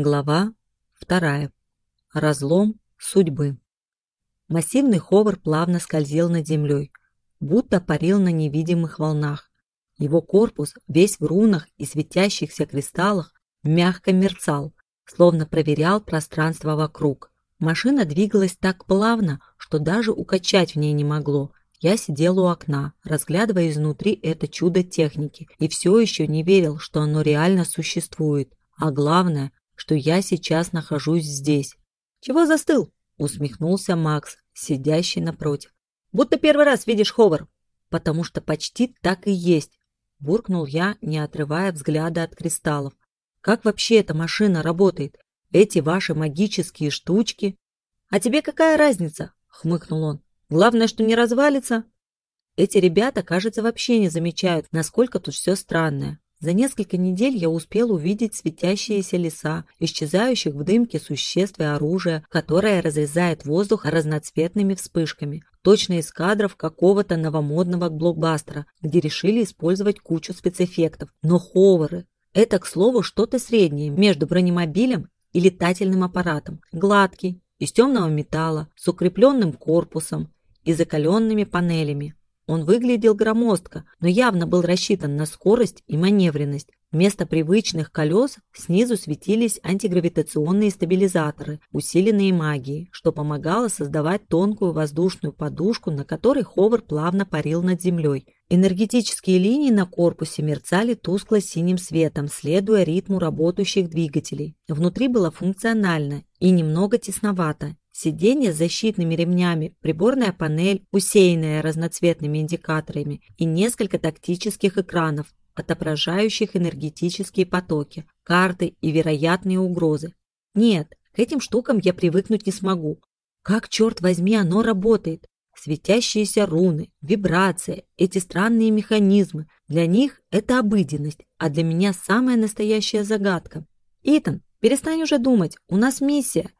Глава вторая. Разлом судьбы. Массивный ховер плавно скользил над землей, будто парил на невидимых волнах. Его корпус, весь в рунах и светящихся кристаллах, мягко мерцал, словно проверял пространство вокруг. Машина двигалась так плавно, что даже укачать в ней не могло. Я сидел у окна, разглядывая изнутри это чудо техники, и все еще не верил, что оно реально существует. А главное, что я сейчас нахожусь здесь. «Чего застыл?» – усмехнулся Макс, сидящий напротив. «Будто первый раз видишь Ховар». «Потому что почти так и есть», – буркнул я, не отрывая взгляда от кристаллов. «Как вообще эта машина работает? Эти ваши магические штучки?» «А тебе какая разница?» – хмыкнул он. «Главное, что не развалится». Эти ребята, кажется, вообще не замечают, насколько тут все странное. За несколько недель я успел увидеть светящиеся леса, исчезающих в дымке существ и оружия, которое разрезает воздух разноцветными вспышками, точно из кадров какого-то новомодного блокбастера, где решили использовать кучу спецэффектов. Но ховары – это, к слову, что-то среднее между бронемобилем и летательным аппаратом. Гладкий, из темного металла, с укрепленным корпусом и закаленными панелями. Он выглядел громоздко, но явно был рассчитан на скорость и маневренность. Вместо привычных колес снизу светились антигравитационные стабилизаторы, усиленные магией, что помогало создавать тонкую воздушную подушку, на которой ховер плавно парил над землей. Энергетические линии на корпусе мерцали тускло-синим светом, следуя ритму работающих двигателей. Внутри было функционально и немного тесновато, Сиденье с защитными ремнями, приборная панель, усеянная разноцветными индикаторами и несколько тактических экранов, отображающих энергетические потоки, карты и вероятные угрозы. Нет, к этим штукам я привыкнуть не смогу. Как, черт возьми, оно работает? Светящиеся руны, вибрация, эти странные механизмы. Для них это обыденность, а для меня самая настоящая загадка. Итан, перестань уже думать, у нас миссия.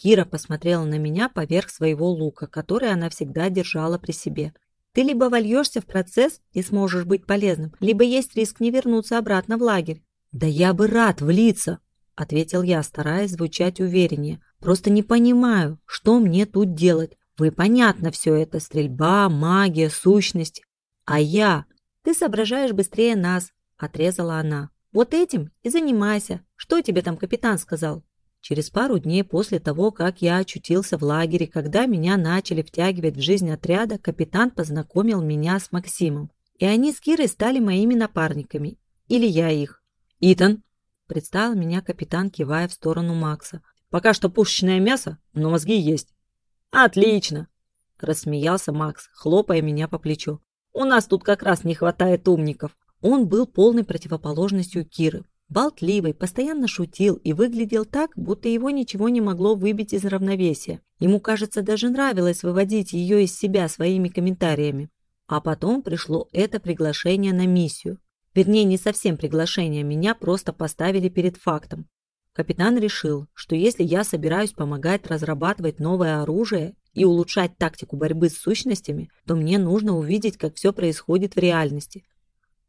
Кира посмотрела на меня поверх своего лука, который она всегда держала при себе. «Ты либо вольешься в процесс и сможешь быть полезным, либо есть риск не вернуться обратно в лагерь». «Да я бы рад влиться», — ответил я, стараясь звучать увереннее. «Просто не понимаю, что мне тут делать. Вы понятно все это, стрельба, магия, сущность. А я? Ты соображаешь быстрее нас, отрезала она. Вот этим и занимайся. Что тебе там капитан сказал? Через пару дней после того, как я очутился в лагере, когда меня начали втягивать в жизнь отряда, капитан познакомил меня с Максимом. И они с Кирой стали моими напарниками. Или я их. «Итан!» – представил меня капитан, кивая в сторону Макса. «Пока что пушечное мясо, но мозги есть». «Отлично!» – рассмеялся Макс, хлопая меня по плечу. «У нас тут как раз не хватает умников». Он был полной противоположностью Киры, болтливый, постоянно шутил и выглядел так, будто его ничего не могло выбить из равновесия. Ему, кажется, даже нравилось выводить ее из себя своими комментариями. А потом пришло это приглашение на миссию. Вернее, не совсем приглашение, меня просто поставили перед фактом. Капитан решил, что если я собираюсь помогать разрабатывать новое оружие и улучшать тактику борьбы с сущностями, то мне нужно увидеть, как все происходит в реальности,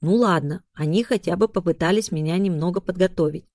ну ладно, они хотя бы попытались меня немного подготовить.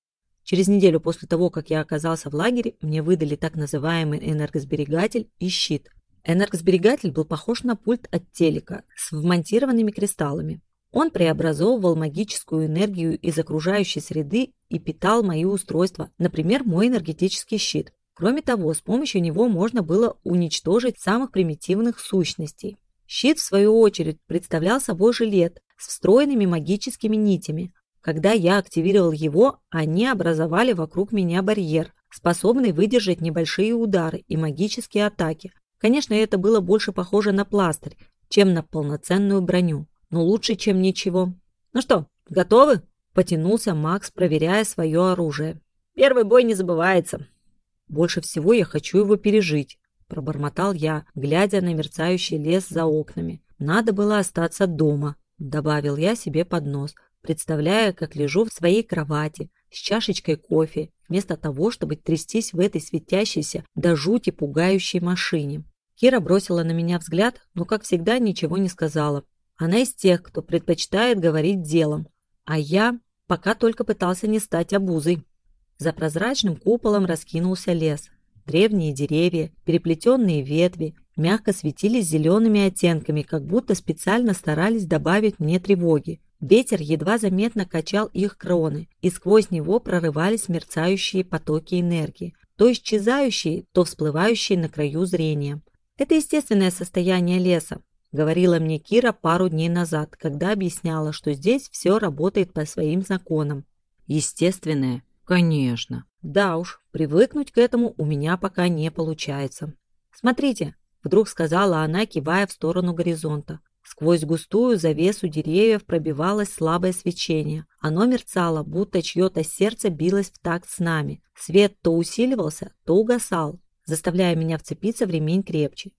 Через неделю после того, как я оказался в лагере, мне выдали так называемый энергосберегатель и щит. Энергосберегатель был похож на пульт от телека с вмонтированными кристаллами. Он преобразовывал магическую энергию из окружающей среды и питал мои устройства, например, мой энергетический щит. Кроме того, с помощью него можно было уничтожить самых примитивных сущностей. Щит, в свою очередь, представлял собой жилет, с встроенными магическими нитями. Когда я активировал его, они образовали вокруг меня барьер, способный выдержать небольшие удары и магические атаки. Конечно, это было больше похоже на пластырь, чем на полноценную броню, но лучше, чем ничего. «Ну что, готовы?» – потянулся Макс, проверяя свое оружие. «Первый бой не забывается». «Больше всего я хочу его пережить», – пробормотал я, глядя на мерцающий лес за окнами. «Надо было остаться дома, Добавил я себе под нос, представляя, как лежу в своей кровати с чашечкой кофе, вместо того, чтобы трястись в этой светящейся до жути пугающей машине. Кира бросила на меня взгляд, но, как всегда, ничего не сказала. Она из тех, кто предпочитает говорить делом, а я пока только пытался не стать обузой. За прозрачным куполом раскинулся лес. Древние деревья, переплетенные ветви, мягко светились зелеными оттенками, как будто специально старались добавить мне тревоги. Ветер едва заметно качал их кроны, и сквозь него прорывались мерцающие потоки энергии, то исчезающие, то всплывающие на краю зрения. Это естественное состояние леса, говорила мне Кира пару дней назад, когда объясняла, что здесь все работает по своим законам. Естественное? Конечно. Да уж, привыкнуть к этому у меня пока не получается. Смотрите, вдруг сказала она, кивая в сторону горизонта. Сквозь густую завесу деревьев пробивалось слабое свечение. Оно мерцало, будто чье-то сердце билось в такт с нами. Свет то усиливался, то угасал, заставляя меня вцепиться в ремень крепче.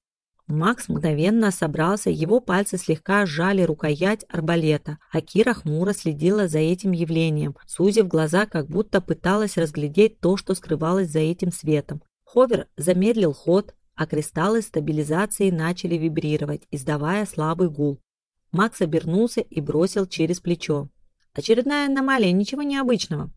Макс мгновенно собрался, его пальцы слегка сжали рукоять арбалета, а Кира хмуро следила за этим явлением, сузив глаза, как будто пыталась разглядеть то, что скрывалось за этим светом. Ховер замедлил ход, а кристаллы стабилизации начали вибрировать, издавая слабый гул. Макс обернулся и бросил через плечо. «Очередная аномалия, ничего необычного».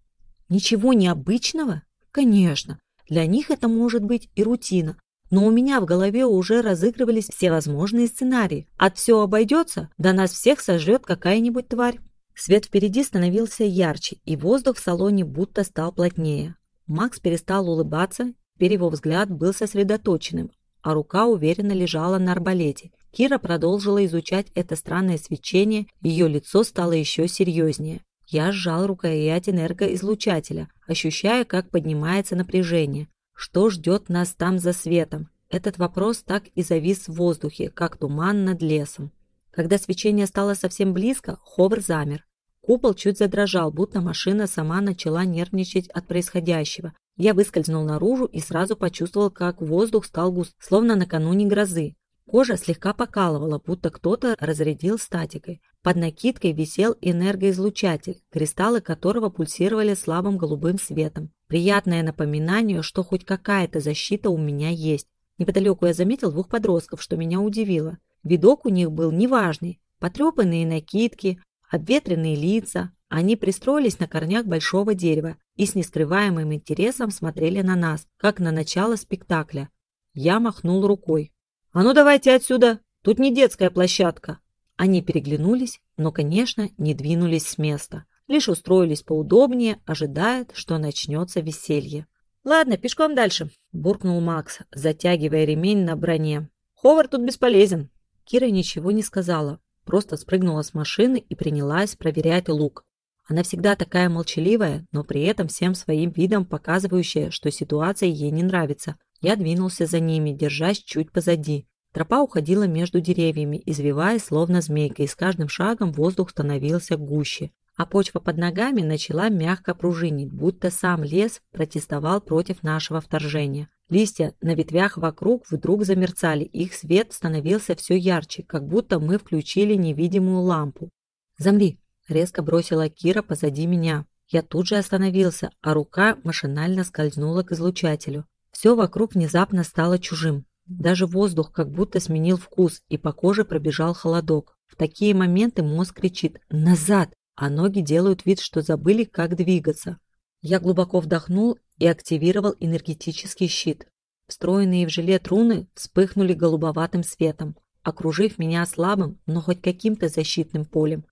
«Ничего необычного? Конечно. Для них это может быть и рутина. Но у меня в голове уже разыгрывались все возможные сценарии. От все обойдется, да нас всех сожрет какая-нибудь тварь». Свет впереди становился ярче, и воздух в салоне будто стал плотнее. Макс перестал улыбаться Теперь его взгляд был сосредоточенным, а рука уверенно лежала на арбалете. Кира продолжила изучать это странное свечение, ее лицо стало еще серьезнее. Я сжал рукоять энергоизлучателя, ощущая, как поднимается напряжение. Что ждет нас там за светом? Этот вопрос так и завис в воздухе, как туман над лесом. Когда свечение стало совсем близко, Ховр замер. Купол чуть задрожал, будто машина сама начала нервничать от происходящего. Я выскользнул наружу и сразу почувствовал, как воздух стал густ, словно накануне грозы. Кожа слегка покалывала, будто кто-то разрядил статикой. Под накидкой висел энергоизлучатель, кристаллы которого пульсировали слабым голубым светом. Приятное напоминание, что хоть какая-то защита у меня есть. Неподалеку я заметил двух подростков, что меня удивило. Видок у них был неважный. Потрепанные накидки, обветренные лица, они пристроились на корнях большого дерева и с нескрываемым интересом смотрели на нас, как на начало спектакля. Я махнул рукой. «А ну давайте отсюда! Тут не детская площадка!» Они переглянулись, но, конечно, не двинулись с места. Лишь устроились поудобнее, ожидая, что начнется веселье. «Ладно, пешком дальше», – буркнул Макс, затягивая ремень на броне. «Ховард тут бесполезен». Кира ничего не сказала, просто спрыгнула с машины и принялась проверять лук. Она всегда такая молчаливая, но при этом всем своим видом показывающая, что ситуация ей не нравится. Я двинулся за ними, держась чуть позади. Тропа уходила между деревьями, извиваясь словно змейка, и с каждым шагом воздух становился гуще. А почва под ногами начала мягко пружинить, будто сам лес протестовал против нашего вторжения. Листья на ветвях вокруг вдруг замерцали, их свет становился все ярче, как будто мы включили невидимую лампу. «Замри!» Резко бросила Кира позади меня. Я тут же остановился, а рука машинально скользнула к излучателю. Все вокруг внезапно стало чужим. Даже воздух как будто сменил вкус, и по коже пробежал холодок. В такие моменты мозг кричит «назад», а ноги делают вид, что забыли, как двигаться. Я глубоко вдохнул и активировал энергетический щит. Встроенные в жилет руны вспыхнули голубоватым светом, окружив меня слабым, но хоть каким-то защитным полем.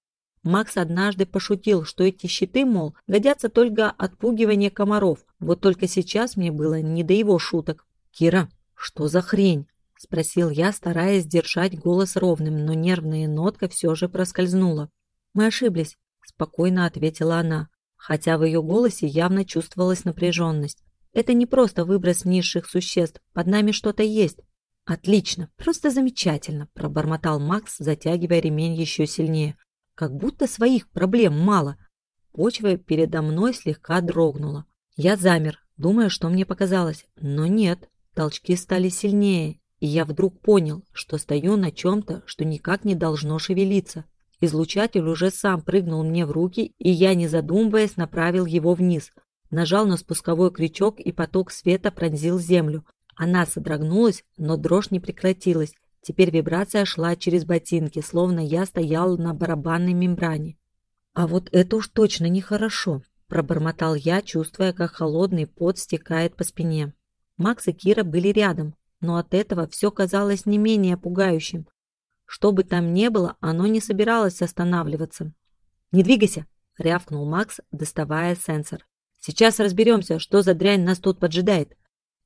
Макс однажды пошутил, что эти щиты, мол, годятся только отпугивание комаров. Вот только сейчас мне было не до его шуток. «Кира, что за хрень?» – спросил я, стараясь держать голос ровным, но нервная нотка все же проскользнула. «Мы ошиблись», – спокойно ответила она, хотя в ее голосе явно чувствовалась напряженность. «Это не просто выброс низших существ, под нами что-то есть». «Отлично, просто замечательно», – пробормотал Макс, затягивая ремень еще сильнее как будто своих проблем мало. Почва передо мной слегка дрогнула. Я замер, думая, что мне показалось, но нет, толчки стали сильнее, и я вдруг понял, что стою на чем-то, что никак не должно шевелиться. Излучатель уже сам прыгнул мне в руки, и я, не задумываясь, направил его вниз. Нажал на спусковой крючок, и поток света пронзил землю. Она содрогнулась, но дрожь не прекратилась, Теперь вибрация шла через ботинки, словно я стоял на барабанной мембране. А вот это уж точно нехорошо. Пробормотал я, чувствуя, как холодный пот стекает по спине. Макс и Кира были рядом, но от этого все казалось не менее пугающим. Что бы там ни было, оно не собиралось останавливаться. «Не двигайся!» — рявкнул Макс, доставая сенсор. «Сейчас разберемся, что за дрянь нас тут поджидает».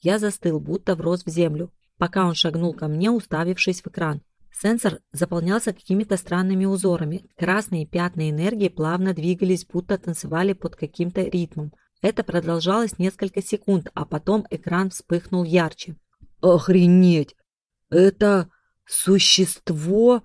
Я застыл, будто врос в землю, пока он шагнул ко мне, уставившись в экран. Сенсор заполнялся какими-то странными узорами. Красные пятна энергии плавно двигались, будто танцевали под каким-то ритмом. Это продолжалось несколько секунд, а потом экран вспыхнул ярче. «Охренеть! Это существо...»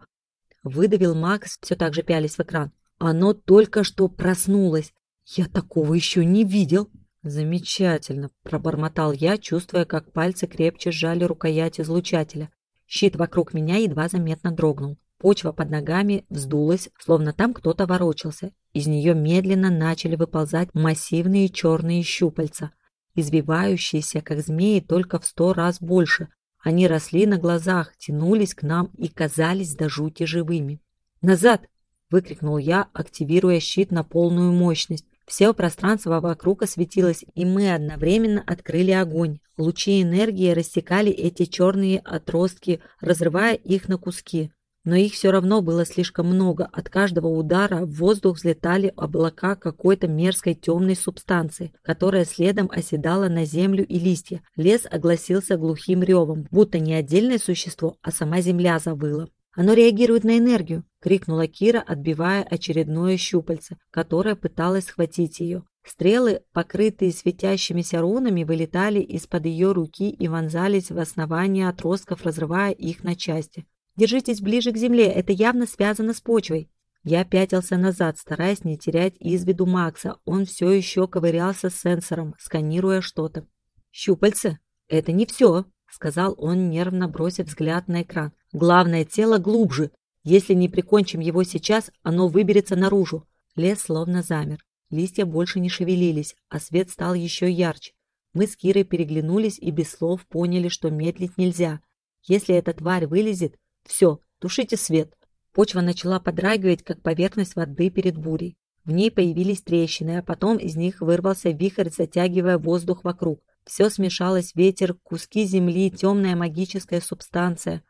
Выдавил Макс, все так же пялись в экран. «Оно только что проснулось. Я такого еще не видел». «Замечательно», – пробормотал я, чувствуя, как пальцы крепче сжали рукоять излучателя. Щит вокруг меня едва заметно дрогнул. Почва под ногами вздулась, словно там кто-то ворочался. Из нее медленно начали выползать массивные черные щупальца, извивающиеся, как змеи, только в сто раз больше. Они росли на глазах, тянулись к нам и казались до жути живыми. «Назад!» – выкрикнул я, активируя щит на полную мощность. Все пространство вокруг осветилось, и мы одновременно открыли огонь. Лучи энергии рассекали эти черные отростки, разрывая их на куски но их все равно было слишком много. От каждого удара в воздух взлетали облака какой-то мерзкой темной субстанции, которая следом оседала на землю и листья. Лес огласился глухим ревом, будто не отдельное существо, а сама земля завыла. «Оно реагирует на энергию!» — крикнула Кира, отбивая очередное щупальце, которое пыталось схватить ее. Стрелы, покрытые светящимися рунами, вылетали из-под ее руки и вонзались в основание отростков, разрывая их на части. Держитесь ближе к земле, это явно связано с почвой. Я пятился назад, стараясь не терять из виду Макса. Он все еще ковырялся с сенсором, сканируя что-то. «Щупальца? Это не все», — сказал он, нервно бросив взгляд на экран. «Главное, тело глубже. Если не прикончим его сейчас, оно выберется наружу». Лес словно замер. Листья больше не шевелились, а свет стал еще ярче. Мы с Кирой переглянулись и без слов поняли, что медлить нельзя. Если эта тварь вылезет, все, тушите свет. Почва начала подрагивать, как поверхность воды перед бурей. В ней появились трещины, а потом из них вырвался вихрь, затягивая воздух вокруг. Все смешалось, ветер, куски земли, темная магическая субстанция.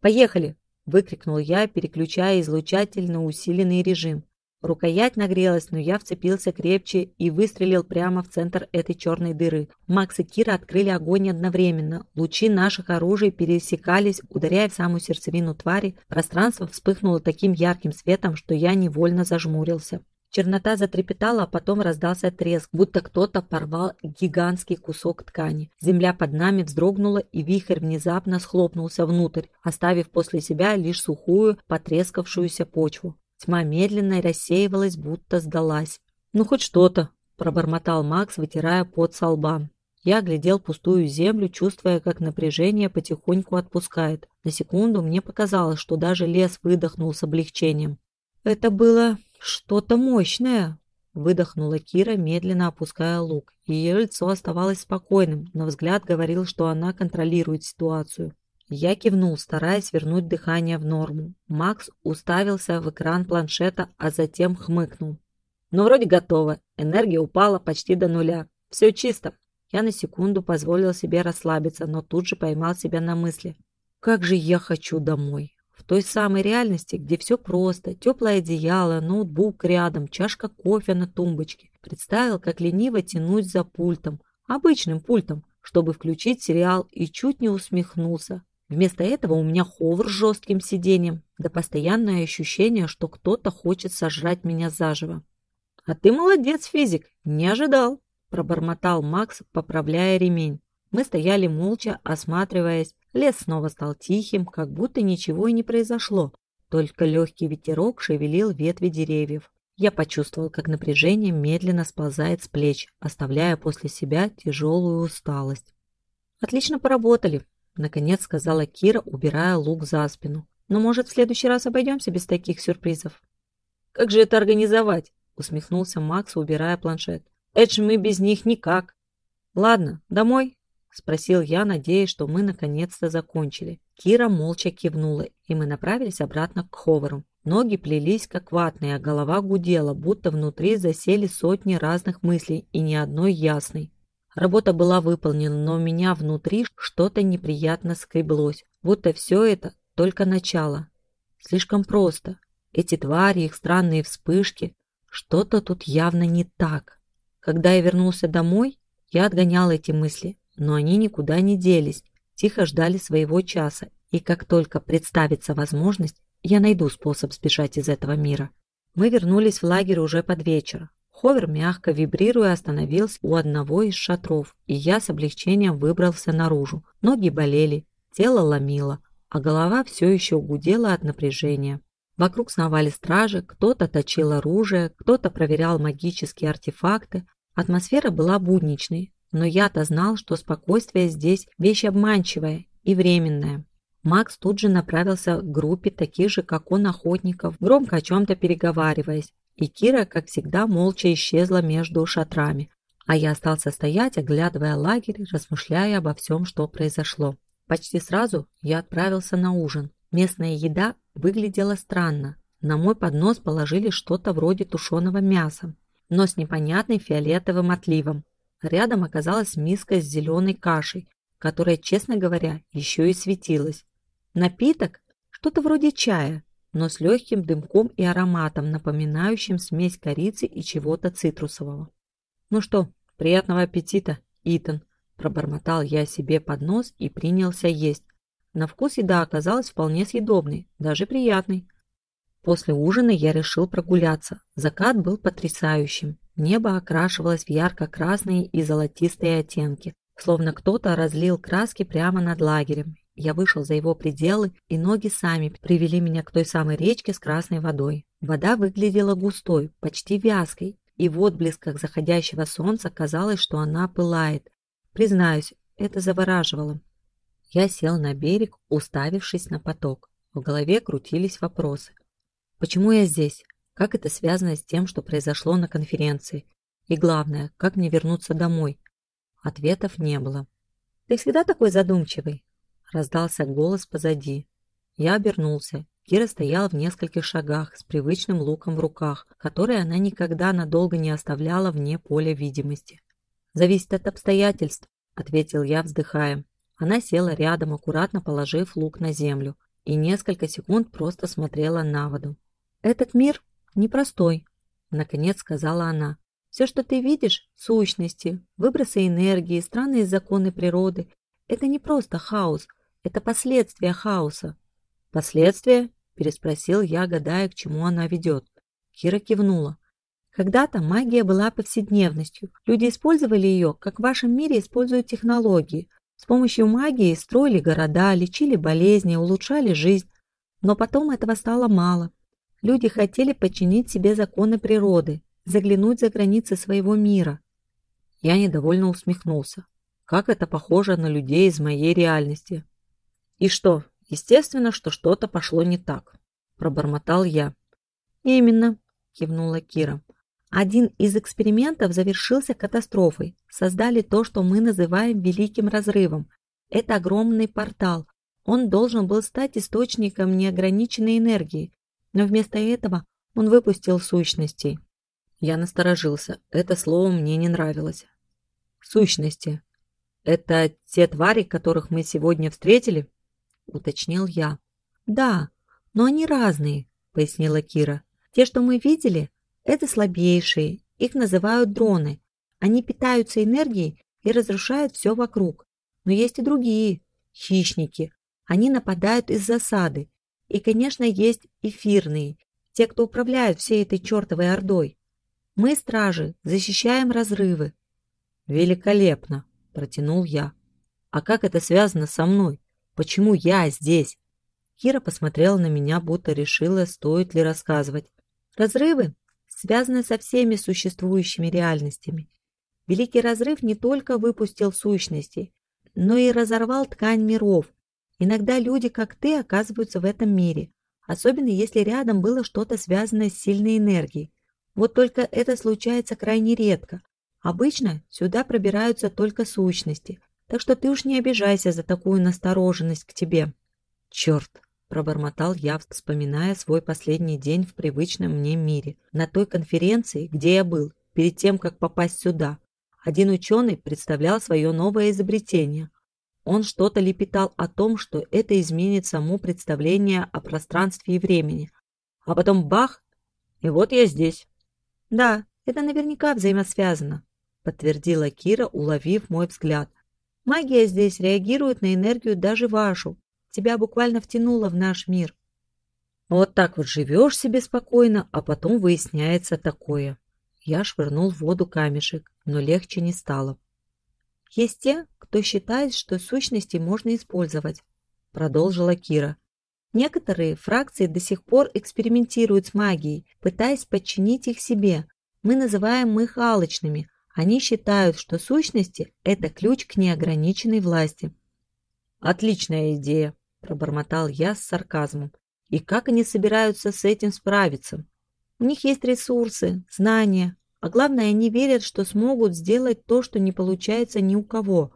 «Поехали!» – выкрикнул я, переключая излучатель на усиленный режим. Рукоять нагрелась, но я вцепился крепче и выстрелил прямо в центр этой черной дыры. Макс и Кира открыли огонь одновременно. Лучи наших оружий пересекались, ударяя в самую сердцевину твари. Пространство вспыхнуло таким ярким светом, что я невольно зажмурился. Чернота затрепетала, а потом раздался треск, будто кто-то порвал гигантский кусок ткани. Земля под нами вздрогнула, и вихрь внезапно схлопнулся внутрь, оставив после себя лишь сухую, потрескавшуюся почву. Тьма медленно рассеивалась, будто сдалась. «Ну, хоть что-то», – пробормотал Макс, вытирая пот со лба. Я глядел пустую землю, чувствуя, как напряжение потихоньку отпускает. На секунду мне показалось, что даже лес выдохнул с облегчением. «Это было что-то мощное», – выдохнула Кира, медленно опуская лук. Ее лицо оставалось спокойным, но взгляд говорил, что она контролирует ситуацию. Я кивнул, стараясь вернуть дыхание в норму. Макс уставился в экран планшета, а затем хмыкнул. «Ну, вроде готово. Энергия упала почти до нуля. Все чисто». Я на секунду позволил себе расслабиться, но тут же поймал себя на мысли. «Как же я хочу домой!» В той самой реальности, где все просто, теплое одеяло, ноутбук рядом, чашка кофе на тумбочке. Представил, как лениво тянуть за пультом, обычным пультом, чтобы включить сериал, и чуть не усмехнулся. Вместо этого у меня ховр с жестким сиденьем, да постоянное ощущение, что кто-то хочет сожрать меня заживо. «А ты молодец, физик, не ожидал», – пробормотал Макс, поправляя ремень. Мы стояли молча, осматриваясь. Лес снова стал тихим, как будто ничего и не произошло. Только легкий ветерок шевелил ветви деревьев. Я почувствовал, как напряжение медленно сползает с плеч, оставляя после себя тяжелую усталость. «Отлично поработали», Наконец сказала Кира, убирая лук за спину. «Но, может, в следующий раз обойдемся без таких сюрпризов?» «Как же это организовать?» усмехнулся Макс, убирая планшет. «Это же мы без них никак!» «Ладно, домой?» Спросил я, надеясь, что мы наконец-то закончили. Кира молча кивнула, и мы направились обратно к Ховару. Ноги плелись, как ватные, а голова гудела, будто внутри засели сотни разных мыслей и ни одной ясной. Работа была выполнена, но у меня внутри что-то неприятно скреблось, будто все это только начало. Слишком просто. Эти твари, их странные вспышки. Что-то тут явно не так. Когда я вернулся домой, я отгонял эти мысли, но они никуда не делись, тихо ждали своего часа, и как только представится возможность, я найду способ сбежать из этого мира. Мы вернулись в лагерь уже под вечер. Ховер, мягко вибрируя, остановился у одного из шатров, и я с облегчением выбрался наружу. Ноги болели, тело ломило, а голова все еще гудела от напряжения. Вокруг сновали стражи, кто-то точил оружие, кто-то проверял магические артефакты. Атмосфера была будничной, но я-то знал, что спокойствие здесь вещь обманчивая и временная. Макс тут же направился к группе таких же, как он, охотников, громко о чем-то переговариваясь, и Кира, как всегда, молча исчезла между шатрами, а я остался стоять, оглядывая лагерь, размышляя обо всем, что произошло. Почти сразу я отправился на ужин. Местная еда выглядела странно. На мой поднос положили что-то вроде тушеного мяса, но с непонятным фиолетовым отливом. Рядом оказалась миска с зеленой кашей, которая, честно говоря, еще и светилась. Напиток? Что-то вроде чая, но с легким дымком и ароматом, напоминающим смесь корицы и чего-то цитрусового. «Ну что, приятного аппетита, Итан!» Пробормотал я себе под нос и принялся есть. На вкус еда оказалась вполне съедобной, даже приятной. После ужина я решил прогуляться. Закат был потрясающим. Небо окрашивалось в ярко-красные и золотистые оттенки, словно кто-то разлил краски прямо над лагерем. Я вышел за его пределы, и ноги сами привели меня к той самой речке с красной водой. Вода выглядела густой, почти вязкой, и в отблесках заходящего солнца казалось, что она пылает. Признаюсь, это завораживало. Я сел на берег, уставившись на поток. В голове крутились вопросы. Почему я здесь? Как это связано с тем, что произошло на конференции? И главное, как мне вернуться домой? Ответов не было. «Ты всегда такой задумчивый?» Раздался голос позади. Я обернулся. Кира стояла в нескольких шагах с привычным луком в руках, который она никогда надолго не оставляла вне поля видимости. «Зависит от обстоятельств», — ответил я, вздыхая. Она села рядом, аккуратно положив лук на землю, и несколько секунд просто смотрела на воду. «Этот мир непростой», — наконец сказала она. «Все, что ты видишь, сущности, выбросы энергии, странные законы природы, это не просто хаос, это последствия хаоса». «Последствия?» – переспросил я, гадая, к чему она ведет. Кира кивнула. Когда-то магия была повседневностью. Люди использовали ее, как в вашем мире используют технологии. С помощью магии строили города, лечили болезни, улучшали жизнь. Но потом этого стало мало. Люди хотели подчинить себе законы природы, заглянуть за границы своего мира. Я недовольно усмехнулся. Как это похоже на людей из моей реальности. И что? Естественно, что что-то пошло не так. Пробормотал я. Именно, кивнула Кира. Один из экспериментов завершился катастрофой. Создали то, что мы называем Великим Разрывом. Это огромный портал. Он должен был стать источником неограниченной энергии, но вместо этого он выпустил сущностей. Я насторожился. Это слово мне не нравилось. Сущности. Это те твари, которых мы сегодня встретили? Уточнил я. Да, но они разные, пояснила Кира. Те, что мы видели, это слабейшие. Их называют дроны. Они питаются энергией и разрушают все вокруг. Но есть и другие, хищники. Они нападают из засады и, конечно, есть эфирные, те, кто управляют всей этой чертовой ордой. Мы, стражи, защищаем разрывы. Великолепно, протянул я. А как это связано со мной? Почему я здесь? Кира посмотрела на меня, будто решила, стоит ли рассказывать. Разрывы связаны со всеми существующими реальностями. Великий разрыв не только выпустил сущности, но и разорвал ткань миров, Иногда люди, как ты, оказываются в этом мире, особенно если рядом было что-то связанное с сильной энергией. Вот только это случается крайне редко. Обычно сюда пробираются только сущности, так что ты уж не обижайся за такую настороженность к тебе. Черт, пробормотал я, вспоминая свой последний день в привычном мне мире. На той конференции, где я был, перед тем, как попасть сюда, один ученый представлял свое новое изобретение. Он что-то лепетал о том, что это изменит само представление о пространстве и времени. А потом бах, и вот я здесь. Да, это наверняка взаимосвязано, подтвердила Кира, уловив мой взгляд. Магия здесь реагирует на энергию даже вашу. Тебя буквально втянуло в наш мир. Вот так вот живешь себе спокойно, а потом выясняется такое. Я швырнул в воду камешек, но легче не стало. Есть те, кто считает, что сущности можно использовать, продолжила Кира. Некоторые фракции до сих пор экспериментируют с магией, пытаясь подчинить их себе. Мы называем их алочными, они считают, что сущности – это ключ к неограниченной власти. «Отличная идея», – пробормотал я с сарказмом. «И как они собираются с этим справиться?» «У них есть ресурсы, знания, а главное, они верят, что смогут сделать то, что не получается ни у кого».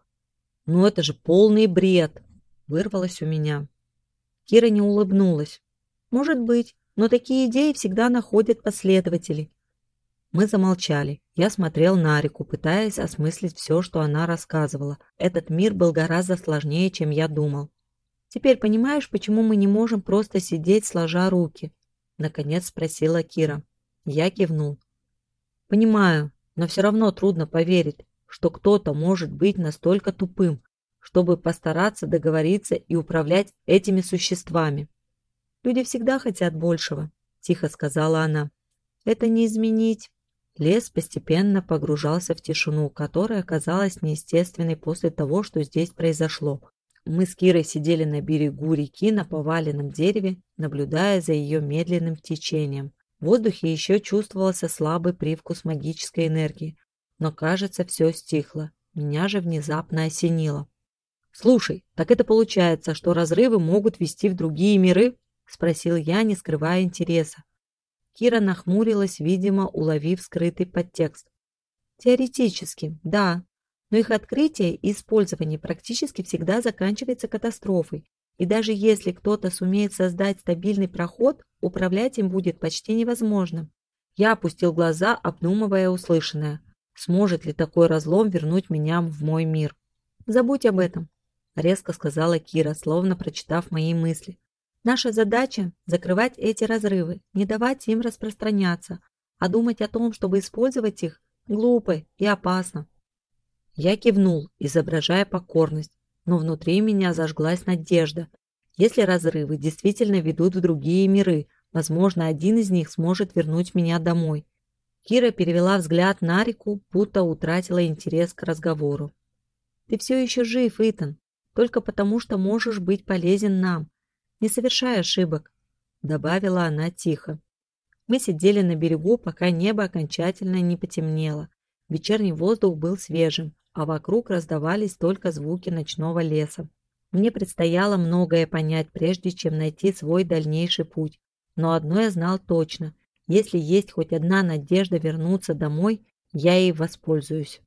«Ну это же полный бред!» – вырвалось у меня. Кира не улыбнулась. «Может быть, но такие идеи всегда находят последователей. Мы замолчали. Я смотрел на реку, пытаясь осмыслить все, что она рассказывала. Этот мир был гораздо сложнее, чем я думал. «Теперь понимаешь, почему мы не можем просто сидеть, сложа руки?» Наконец спросила Кира. Я кивнул. «Понимаю, но все равно трудно поверить, что кто-то может быть настолько тупым, чтобы постараться договориться и управлять этими существами. Люди всегда хотят большего», – тихо сказала она. «Это не изменить». Лес постепенно погружался в тишину, которая казалась неестественной после того, что здесь произошло. Мы с Кирой сидели на берегу реки на поваленном дереве, наблюдая за ее медленным течением. В воздухе еще чувствовался слабый привкус магической энергии, но, кажется, все стихло. Меня же внезапно осенило. «Слушай, так это получается, что разрывы могут вести в другие миры?» – спросил я, не скрывая интереса. Кира нахмурилась, видимо, уловив скрытый подтекст. Теоретически, да, но их открытие и использование практически всегда заканчивается катастрофой. И даже если кто-то сумеет создать стабильный проход, управлять им будет почти невозможно. Я опустил глаза, обдумывая услышанное. Сможет ли такой разлом вернуть меня в мой мир? Забудь об этом, резко сказала Кира, словно прочитав мои мысли. Наша задача – закрывать эти разрывы, не давать им распространяться, а думать о том, чтобы использовать их, глупо и опасно. Я кивнул, изображая покорность, но внутри меня зажглась надежда. Если разрывы действительно ведут в другие миры, возможно, один из них сможет вернуть меня домой. Кира перевела взгляд на реку, будто утратила интерес к разговору. «Ты все еще жив, Итан, только потому, что можешь быть полезен нам. Не совершай ошибок», — добавила она тихо. Мы сидели на берегу, пока небо окончательно не потемнело. Вечерний воздух был свежим, а вокруг раздавались только звуки ночного леса. Мне предстояло многое понять, прежде чем найти свой дальнейший путь. Но одно я знал точно. Если есть хоть одна надежда вернуться домой, я ей воспользуюсь.